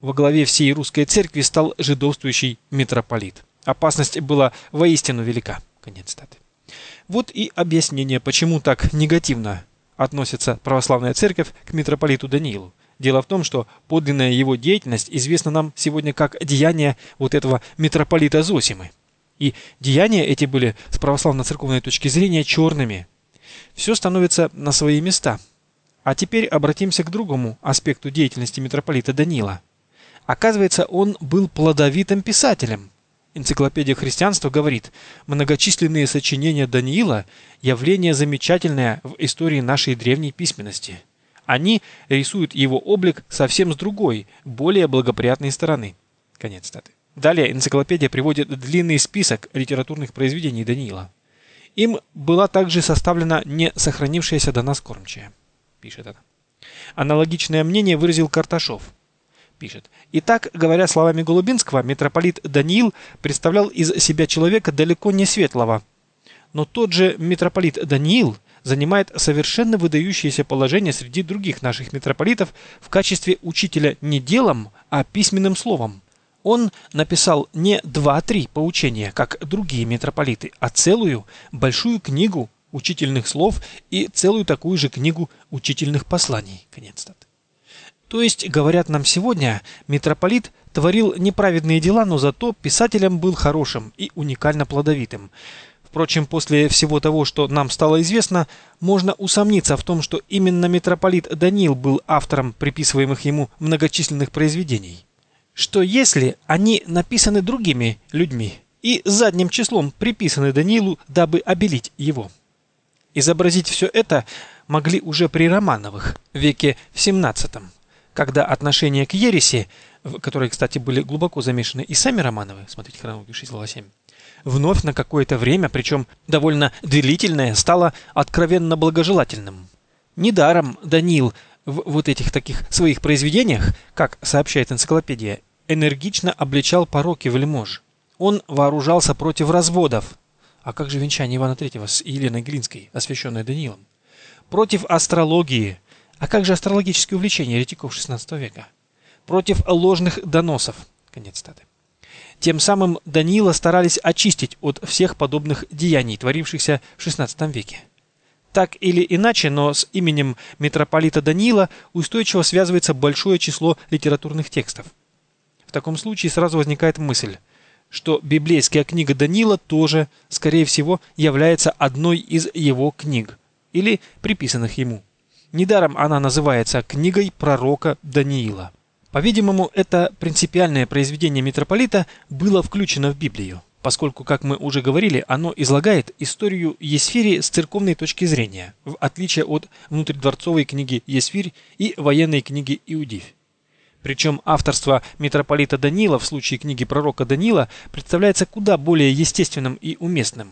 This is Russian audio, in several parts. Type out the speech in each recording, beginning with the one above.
Во главе всей русской церкви стал жидовствующий митрополит. Опасность была воистину велика. Конец статы. Вот и объяснение, почему так негативно относится православная церковь к митрополиту Даниилу. Дело в том, что подлинная его деятельность известна нам сегодня как деяние вот этого митрополита Зосимы. И деяния эти были с православно-церковной точки зрения черными. Все становится на свои места. А теперь обратимся к другому аспекту деятельности митрополита Данила. Оказывается, он был плодовитым писателем. Энциклопедия христианства говорит, многочисленные сочинения Даниила – явление замечательное в истории нашей древней письменности. Они рисуют его облик совсем с другой, более благоприятной стороны. Конец статы. Далее энциклопедия приводит длинный список литературных произведений Даниила. Им была также составлена не сохранившаяся до нас кормчая. Пишет это. Аналогичное мнение выразил Карташов. Пишет. Итак, говоря словами Голубинского, митрополит Даниил представлял из себя человека далеко не светлого. Но тот же митрополит Даниил занимает совершенно выдающееся положение среди других наших митрополитов в качестве учителя не делом, а письменным словом. Он написал не два-три поучения, как другие митрополиты, а целую большую книгу учительных слов и целую такую же книгу учительных посланий. Конец цитаты. То есть, говорят нам сегодня, митрополит творил неправедные дела, но зато писателем был хорошим и уникально плодовитым. Впрочем, после всего того, что нам стало известно, можно усомниться в том, что именно митрополит Даниил был автором приписываемых ему многочисленных произведений что если они написаны другими людьми и задним числом приписаны Даниилу, дабы обелить его. Изобразить все это могли уже при Романовых, веке в 17 когда отношение к ереси, в которой, кстати, были глубоко замешаны и сами Романовы, смотрите хронологию 6 глава 7, вновь на какое-то время, причем довольно длительное, стало откровенно благожелательным. Недаром Даниил в вот этих таких своих произведениях, как сообщает энциклопедия, энергично обличал пороки вельмож. Он вооружался против разводов. А как же венчание Ивана III с Еленой Глинской, освященной Даниилом? Против астрологии. А как же астрологические увлечения еретиков XVI века? Против ложных доносов. Конец статы. Тем самым Даниила старались очистить от всех подобных деяний, творившихся в XVI веке. Так или иначе, но с именем митрополита Даниила устойчиво связывается большое число литературных текстов. В таком случае сразу возникает мысль, что библейская книга Даниила тоже, скорее всего, является одной из его книг или приписанных ему. Недаром она называется книгой пророка Даниила. По-видимому, это принципиальное произведение митрополита было включено в Библию, поскольку, как мы уже говорили, оно излагает историю Есфири с церковной точки зрения, в отличие от внутридворцовой книги Есфирь и военной книги Иудивь. Причем авторство митрополита Данила в случае книги пророка Данила представляется куда более естественным и уместным.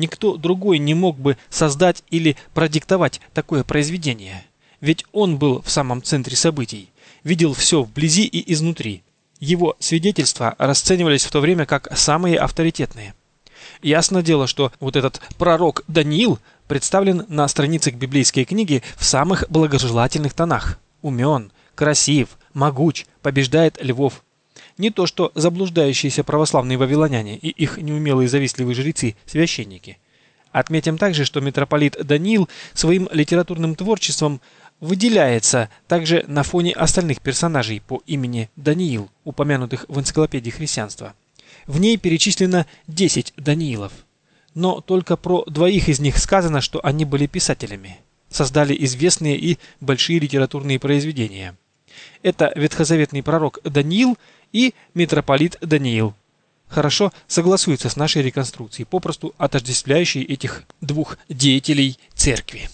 Никто другой не мог бы создать или продиктовать такое произведение. Ведь он был в самом центре событий, видел все вблизи и изнутри. Его свидетельства расценивались в то время как самые авторитетные. Ясно дело, что вот этот пророк Даниил представлен на страницах библейской книги в самых благожелательных тонах. Умен, красив, могуч, побеждает львов. Не то что заблуждающиеся православные вавилоняне и их неумелые завистливые жрецы, священники. Отметим также, что митрополит Даниил своим литературным творчеством выделяется также на фоне остальных персонажей по имени Даниил, упомянутых в энциклопедии христианства. В ней перечислено 10 Даниилов. Но только про двоих из них сказано, что они были писателями, создали известные и большие литературные произведения. Это ветхозаветный пророк Даниил и митрополит Даниил. Хорошо согласуется с нашей реконструкцией, попросту отождествляющей этих двух деятелей церкви.